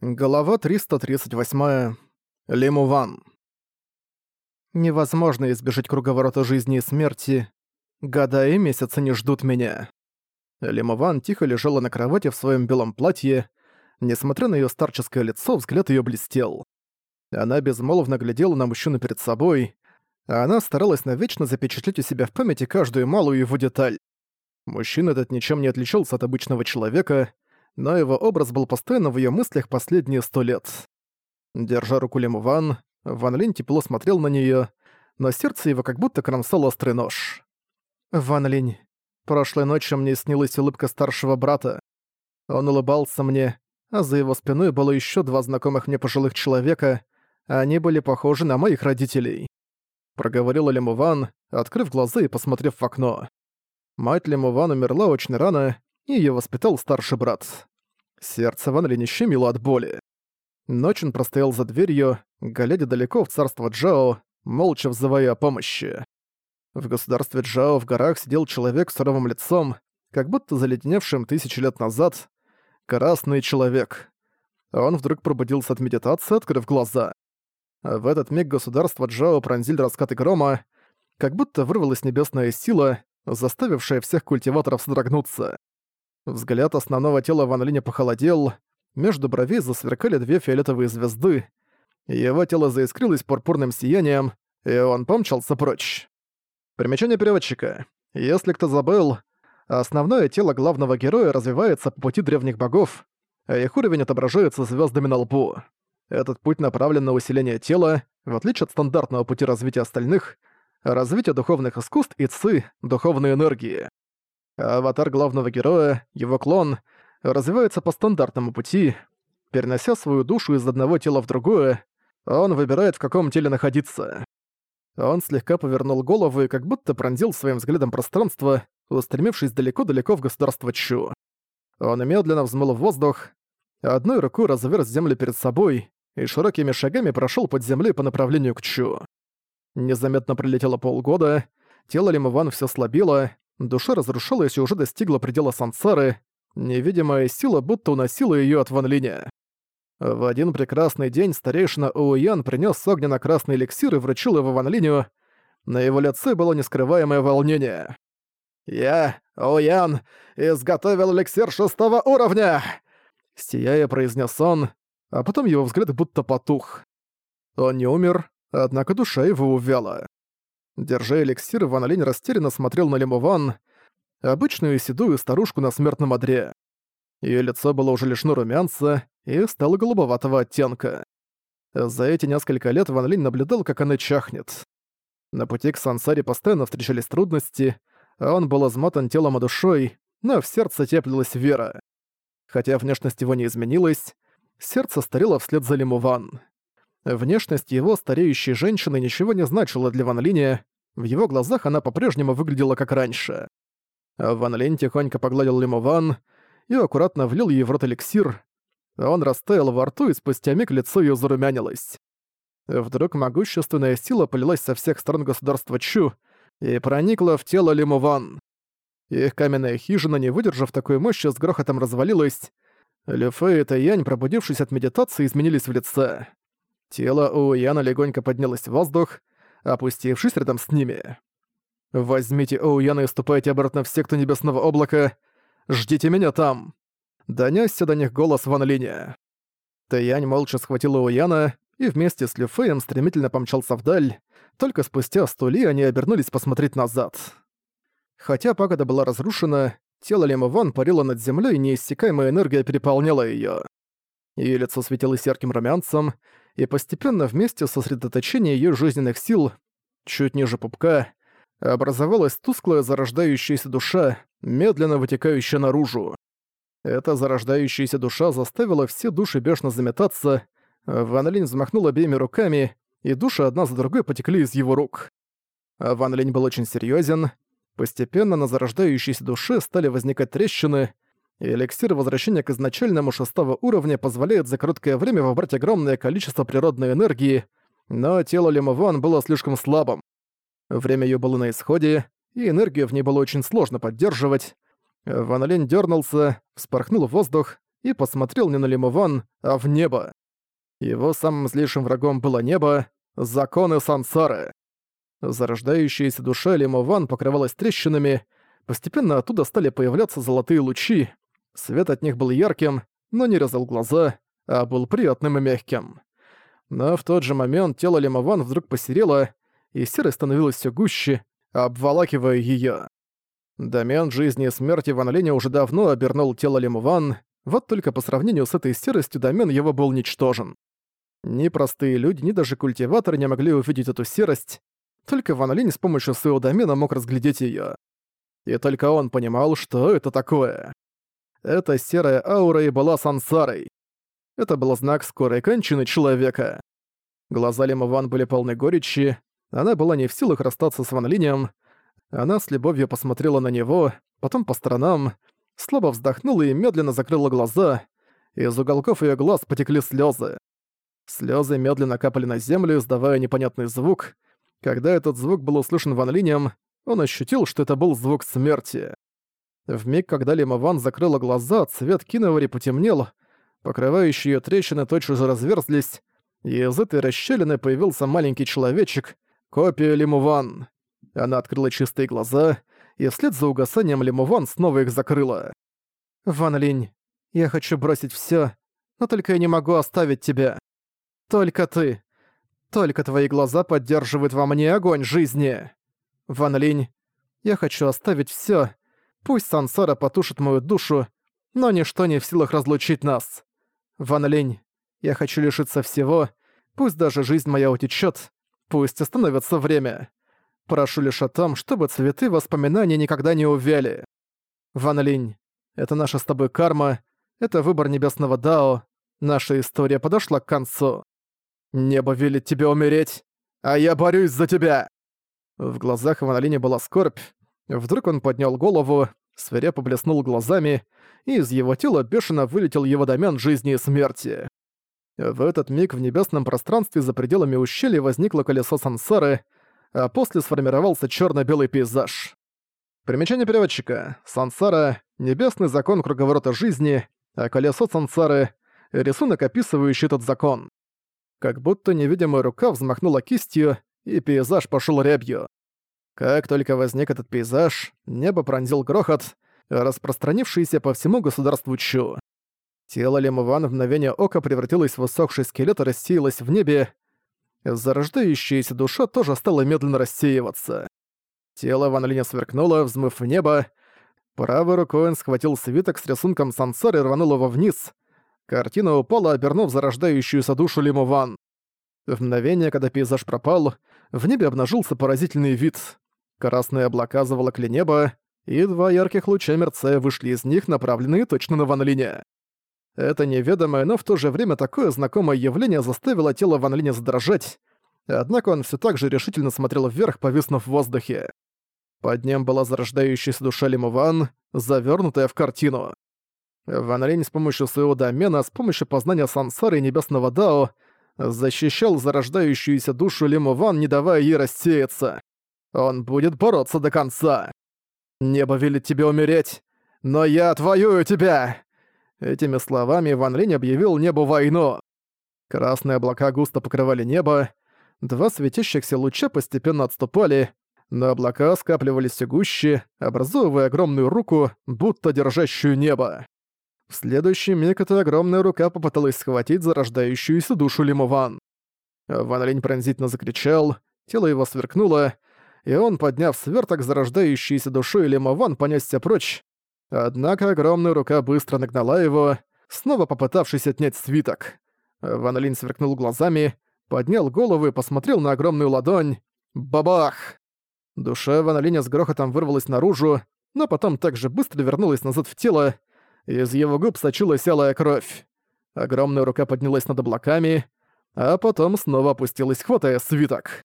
Глава 338. Лимуван. Невозможно избежать круговорота жизни и смерти. Года и месяцы не ждут меня. Лимуван тихо лежала на кровати в своем белом платье. Несмотря на ее старческое лицо, взгляд ее блестел. Она безмолвно глядела на мужчину перед собой, она старалась навечно запечатлеть у себя в памяти каждую малую его деталь. Мужчина этот ничем не отличался от обычного человека, но его образ был постоянно в её мыслях последние сто лет. Держа руку Лему Ван, Линь тепло смотрел на неё, но сердце его как будто кромсал острый нож. «Ван Линь, прошлой ночью мне снилась улыбка старшего брата. Он улыбался мне, а за его спиной было ещё два знакомых мне пожилых человека, они были похожи на моих родителей». Проговорила Лему Ван, открыв глаза и посмотрев в окно. Мать Лему Ван умерла очень рано, и её воспитал старший брат. Сердце Ван Линь щемило от боли. Ночь он простоял за дверью, глядя далеко в царство Джао, молча взывая о помощи. В государстве Джао в горах сидел человек с суровым лицом, как будто заледеневшим тысячи лет назад. Красный человек. Он вдруг пробудился от медитации, открыв глаза. В этот миг государство Джао пронзили раскаты грома, как будто вырвалась небесная сила, заставившая всех культиваторов содрогнуться. Взгляд основного тела Ван Линя похолодел, между бровей засверкали две фиолетовые звезды, его тело заискрилось пурпурным сиянием, и он помчался прочь. Примечание переводчика. Если кто забыл, основное тело главного героя развивается по пути древних богов, а их уровень отображается звездами на лбу. Этот путь направлен на усиление тела, в отличие от стандартного пути развития остальных, развитие духовных искусств и ци, духовной энергии аватар главного героя, его клон, развивается по стандартному пути. Перенося свою душу из одного тела в другое, он выбирает, в каком теле находиться. Он слегка повернул голову и как будто пронзил своим взглядом пространство, устремившись далеко-далеко в государство Чу. Он медленно взмыл в воздух, одной рукой разверз землю перед собой и широкими шагами прошел под землей по направлению к Чу. Незаметно пролетело полгода, тело Лимован все слабело, Душа разрушалась и уже достигла предела сансары, невидимая сила будто уносила её от Ван Линя. В один прекрасный день старейшина Оуян принёс огненно-красный эликсир и вручил его Ван Линю. На его лице было нескрываемое волнение. «Я, Оуян, изготовил эликсир шестого уровня!» Сияя, произнес он, а потом его взгляд будто потух. Он не умер, однако душа его увяла. Держа эликсир, Ван Линь растерянно смотрел на Лимуван, обычную седую старушку на смертном одре. Её лицо было уже лишено румянца и стало голубоватого оттенка. За эти несколько лет Ван Линь наблюдал, как она чахнет. На пути к Сансаре постоянно встречались трудности, а он был измотан телом и душой, но в сердце теплилась вера. Хотя внешность его не изменилась, сердце старело вслед за Лимуван. Внешность его стареющей женщины ничего не значила для Ван Линя, в его глазах она по-прежнему выглядела как раньше. Ван Линь тихонько погладил Лиму Ван и аккуратно влил ей в рот эликсир. Он растаял во рту, и спустя миг лицо её зарумянилось. Вдруг могущественная сила полилась со всех сторон государства Чу и проникла в тело Лиму Ван. Их каменная хижина, не выдержав такой мощи, с грохотом развалилась. Люфэй и Таянь, пробудившись от медитации, изменились в лице. Тело Оуяна легонько поднялось в воздух, опустившись рядом с ними. «Возьмите Оуяна и ступайте обратно в секту Небесного Облака. Ждите меня там!» Донёсся до них голос Ван Линя. Тэянь молча схватил Оуяна и вместе с Люфеем стремительно помчался вдаль, только спустя сто ли они обернулись посмотреть назад. Хотя пагода была разрушена, тело Лима Ван парило над землей, и неиссякаемая энергия переполняла её. Её лицо светилось ярким румянцем, и постепенно вместе сосредоточения её жизненных сил, чуть ниже пупка, образовалась тусклая зарождающаяся душа, медленно вытекающая наружу. Эта зарождающаяся душа заставила все души бешено заметаться, Ван Линь взмахнул обеими руками, и души одна за другой потекли из его рук. Ван Линь был очень серьезен. Постепенно на зарождающейся душе стали возникать трещины, эликсир возвращения к изначальному шестого уровня позволяет за короткое время вобрать огромное количество природной энергии, но тело Лимован было слишком слабым. Время её было на исходе, и энергию в ней было очень сложно поддерживать. Ван Линь дёрнулся, вспорхнул в воздух и посмотрел не на Лимован, а в небо. Его самым злейшим врагом было небо, законы сансары. Зарождающаяся душа Лимован покрывалась трещинами, постепенно оттуда стали появляться золотые лучи, свет от них был ярким, но не резал глаза, а был приятным и мягким. Но в тот же момент тело Лимован вдруг посерело, и серой становилось все гуще, обволакивая ее. Домен жизни и смерти Ван Линя уже давно обернул тело Лимуван, вот только по сравнению с этой серостью домен его был ничтожен. Ни простые люди, ни даже культиваторы не могли увидеть эту серость, только Ван Линь с помощью своего домена мог разглядеть её. И только он понимал, что это такое. Эта серая аура и была сансарой. Это был знак скорой кончины человека. Глаза Лима Ван были полны горечи, она была не в силах расстаться с Ван Линем. Она с любовью посмотрела на него, потом по сторонам, слабо вздохнула и медленно закрыла глаза. Из уголков её глаз потекли слёзы. Слёзы медленно капали на землю, издавая непонятный звук. Когда этот звук был услышан Ван Линем, он ощутил, что это был звук смерти. В миг, когда Лима Ван закрыла глаза, цвет киновари потемнел, покрывающие её трещины тотчас же разверзлись, и из этой расщелины появился маленький человечек, копия Лимуван. Она открыла чистые глаза, и вслед за угасанием Лимуван снова их закрыла. «Ван Линь, я хочу бросить всё, но только я не могу оставить тебя. Только ты. Только твои глаза поддерживают во мне огонь жизни. Ван Линь, я хочу оставить всё. Пусть сансара потушит мою душу, но ничто не в силах разлучить нас. Ван Линь, я хочу лишиться всего, пусть даже жизнь моя утечет, пусть остановится время. Прошу лишь о том, чтобы цветы воспоминаний никогда не увяли. Ван Линь, это наша с тобой карма, это выбор небесного Дао, наша история подошла к концу. Небо велит тебе умереть, а я борюсь за тебя!» В глазах Ван Линя была скорбь. Вдруг он поднял голову, свирепо блеснул глазами, и из его тела бешено вылетел его домен жизни и смерти. В этот миг в небесном пространстве за пределами ущелья возникло колесо сансары, а после сформировался черно белый пейзаж. Примечание переводчика. Сансара — небесный закон круговорота жизни, а колесо сансары — рисунок, описывающий этот закон. Как будто невидимая рука взмахнула кистью, и пейзаж пошел рябью. Как только возник этот пейзаж, небо пронзил грохот, распространившийся по всему государству Чу. Тело Лемуван в мгновение ока превратилось в высохший скелет и рассеялось в небе. Зарождающаяся душа тоже стала медленно рассеиваться. Тело Ван Линя сверкнуло, взмыв в небо. Правой рукой он схватил свиток с рисунком сансары и рванул его вниз. Картина упала, обернув зарождающуюся душу Лиму Ван. В мгновение, когда пейзаж пропал, в небе обнажился поразительный вид. Красные облака заволокли небо, и два ярких луча мерцая вышли из них, направленные точно на Ван Линя. Это неведомое, но в то же время такое знакомое явление заставило тело Ван Линя задрожать, однако он все так же решительно смотрел вверх, повиснув в воздухе. Под ним была зарождающаяся душа Лиму Ван, завернутая в картину. Ван Линь с помощью своего домена, с помощью познания сансары и небесного дао, защищал зарождающуюся душу Лиму Ван, не давая ей рассеяться. Он будет бороться до конца. Небо велит тебе умереть, но я отвоюю тебя! Этими словами Ван Линь объявил небу войну. Красные облака густо покрывали небо, два светящихся луча постепенно отступали, но облака скапливались все гуще, образовывая огромную руку, будто держащую небо. В следующий миг эта огромная рука попыталась схватить зарождающуюся душу Лимован. Ван Линь пронзительно закричал, тело его сверкнуло, и он, подняв сверток зарождающейся душой Лимован, понесся прочь, Однако огромная рука быстро нагнала его, снова попытавшись отнять свиток. Ван Линь сверкнул глазами, поднял голову и посмотрел на огромную ладонь. Бабах! Душа Ван Линя с грохотом вырвалась наружу, но потом так же быстро вернулась назад в тело, из его губ сочилась алая кровь. Огромная рука поднялась над облаками, а потом снова опустилась, хватая свиток.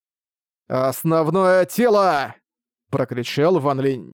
«Основное тело!» — прокричал Ван Линь.